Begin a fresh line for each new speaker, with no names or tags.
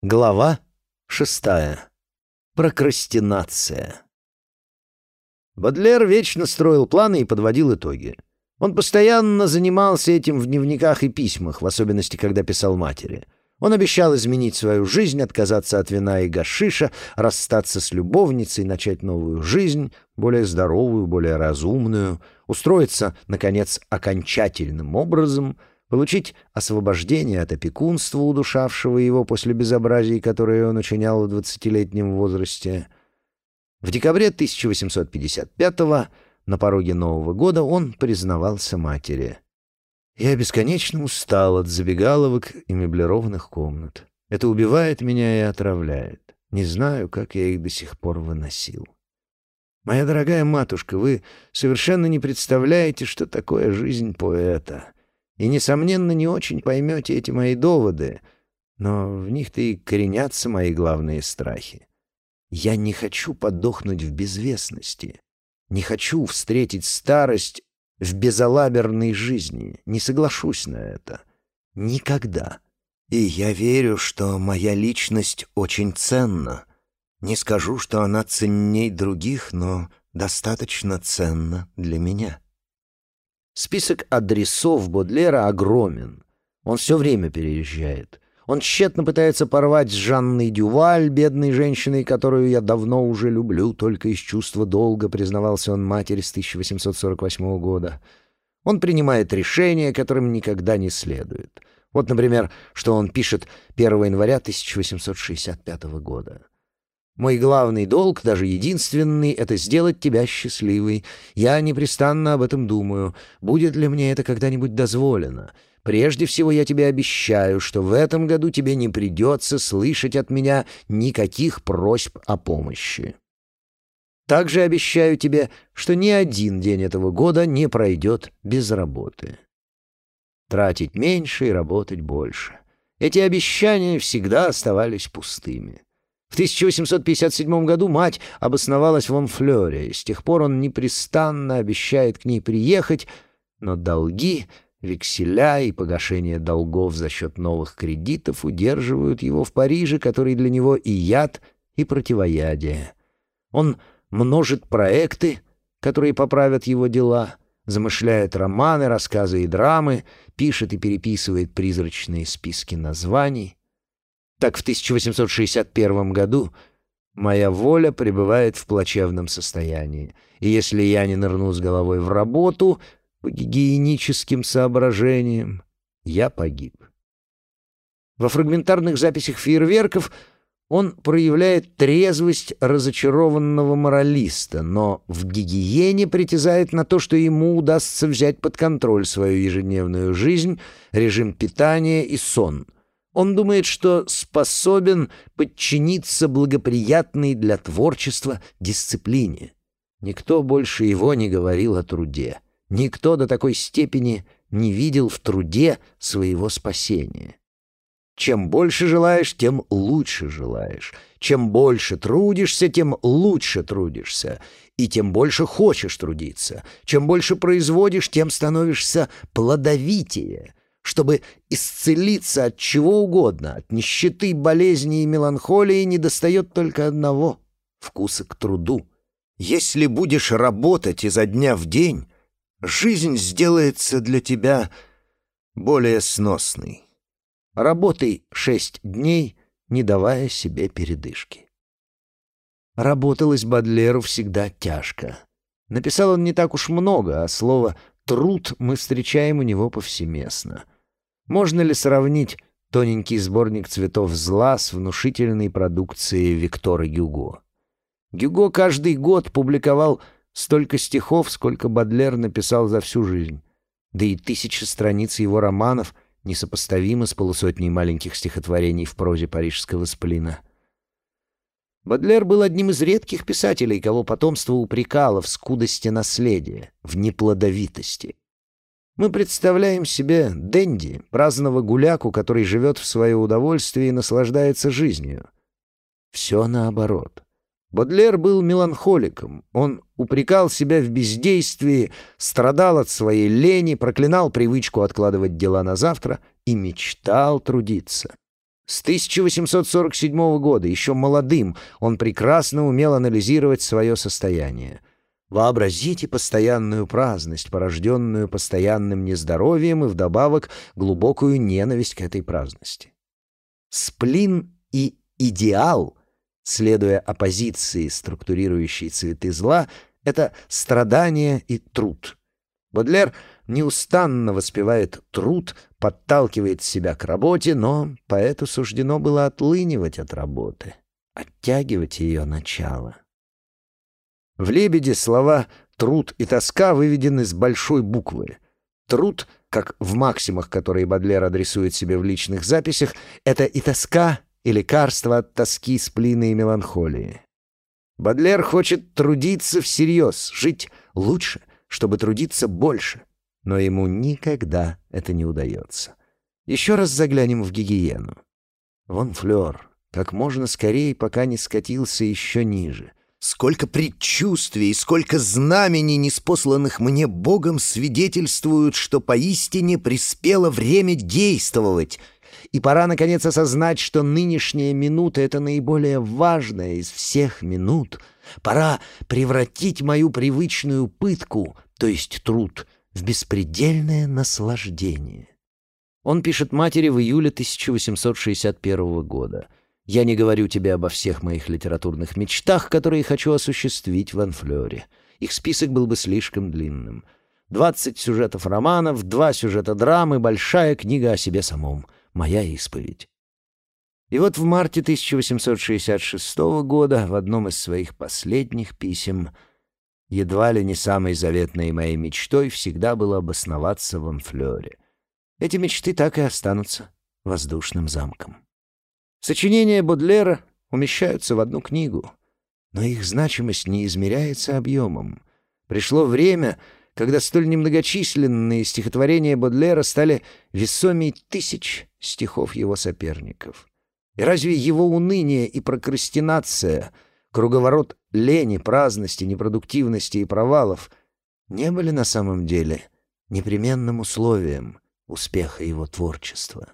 Глава шестая. Прокрастинация. Бодлер вечно строил планы и подводил итоги. Он постоянно занимался этим в дневниках и письмах, в особенности, когда писал матери. Он обещал изменить свою жизнь, отказаться от вина и гашиша, расстаться с любовницей, начать новую жизнь, более здоровую, более разумную, устроиться, наконец, окончательным образом — получить освобождение от опекунства, удушавшего его после безобразий, которые он учинял в двадцатилетнем возрасте. В декабре 1855-го, на пороге Нового года, он признавался матери. «Я бесконечно устал от забегаловок и меблированных комнат. Это убивает меня и отравляет. Не знаю, как я их до сих пор выносил». «Моя дорогая матушка, вы совершенно не представляете, что такое жизнь поэта» и, несомненно, не очень поймете эти мои доводы, но в них-то и коренятся мои главные страхи. Я не хочу подохнуть в безвестности, не хочу встретить старость в безалаберной жизни, не соглашусь на это. Никогда. И я верю, что моя личность очень ценна. Не скажу, что она ценней других, но достаточно ценна для меня». Список адресов Бодлера огромен. Он все время переезжает. Он тщетно пытается порвать с Жанной Дюваль, бедной женщиной, которую я давно уже люблю, только из чувства долга, признавался он матери с 1848 года. Он принимает решения, которым никогда не следует. Вот, например, что он пишет 1 января 1865 года. Мой главный долг, даже единственный, — это сделать тебя счастливой. Я непрестанно об этом думаю. Будет ли мне это когда-нибудь дозволено? Прежде всего я тебе обещаю, что в этом году тебе не придется слышать от меня никаких просьб о помощи. Также обещаю тебе, что ни один день этого года не пройдет без работы. Тратить меньше и работать больше. Эти обещания всегда оставались пустыми. В 1857 году мать обосновалась в Онфлёре, с тех пор он непрестанно обещает к ней приехать, но долги, векселя и погашение долгов за счет новых кредитов удерживают его в Париже, который для него и яд, и противоядие. Он множит проекты, которые поправят его дела, замышляет романы, рассказы и драмы, пишет и переписывает призрачные списки названий, так в 1861 году моя воля пребывает в плачевном состоянии, и если я не нырну с головой в работу по гигиеническим соображениям, я погиб. Во фрагментарных записях фейерверков он проявляет трезвость разочарованного моралиста, но в гигиене притязает на то, что ему удастся взять под контроль свою ежедневную жизнь, режим питания и сон — он думает, что способен подчиниться благоприятной для творчества дисциплине. Никто больше его не говорил о труде. Никто до такой степени не видел в труде своего спасения. Чем больше желаешь, тем лучше желаешь. Чем больше трудишься, тем лучше трудишься. И тем больше хочешь трудиться. Чем больше производишь, тем становишься плодовитее чтобы исцелиться от чего угодно, от нищеты, болезни и меланхолии, недостает только одного — вкуса к труду. Если будешь работать изо дня в день, жизнь сделается для тебя более сносной. Работай шесть дней, не давая себе передышки. Работалось Бадлеру всегда тяжко. Написал он не так уж много, а слово «труд» мы встречаем у него повсеместно — можно ли сравнить тоненький сборник цветов зла с внушительной продукцией Виктора Гюго? Гюго каждый год публиковал столько стихов, сколько Бадлер написал за всю жизнь. Да и тысячи страниц его романов несопоставимы с полусотней маленьких стихотворений в прозе парижского сплина. Бадлер был одним из редких писателей, кого потомство упрекало в скудости наследия, в неплодовитости. Мы представляем себе Дэнди, праздного гуляку, который живет в свое удовольствие и наслаждается жизнью. Все наоборот. Бодлер был меланхоликом. Он упрекал себя в бездействии, страдал от своей лени, проклинал привычку откладывать дела на завтра и мечтал трудиться. С 1847 года, еще молодым, он прекрасно умел анализировать свое состояние. Вообразите постоянную праздность, порожденную постоянным нездоровьем и вдобавок глубокую ненависть к этой праздности. Сплин и идеал, следуя оппозиции, структурирующей цветы зла, это страдание и труд. Бодлер неустанно воспевает труд, подталкивает себя к работе, но поэту суждено было отлынивать от работы, оттягивать ее начало. В «Лебеде» слова «труд» и «тоска» выведены с большой буквы. Труд, как в максимах, которые Бодлер адресует себе в личных записях, это и тоска, и лекарство от тоски, сплины и меланхолии. Бодлер хочет трудиться всерьез, жить лучше, чтобы трудиться больше но ему никогда это не удается. Еще раз заглянем в гигиену. Вон флер, как можно скорее, пока не скатился еще ниже. Сколько предчувствий, сколько знамений, неспосланных мне Богом, свидетельствуют, что поистине приспело время действовать, и пора, наконец, осознать, что нынешняя минута — это наиболее важная из всех минут. Пора превратить мою привычную пытку, то есть труд — в беспредельное наслаждение. Он пишет матери в июле 1861 года. «Я не говорю тебе обо всех моих литературных мечтах, которые хочу осуществить в Анфлёре. Их список был бы слишком длинным. Двадцать сюжетов романов, два сюжета драмы, большая книга о себе самом. Моя исповедь». И вот в марте 1866 года в одном из своих последних писем – едва ли не самой заветной моей мечтой всегда было обосноваться в Анфлёре. Эти мечты так и останутся воздушным замком. Сочинения Бодлера умещаются в одну книгу, но их значимость не измеряется объемом. Пришло время, когда столь немногочисленные стихотворения Бодлера стали весомей тысяч стихов его соперников. И разве его уныние и прокрастинация — круговорот лени, праздности, непродуктивности и провалов не были на самом деле непременным условием успеха его творчества.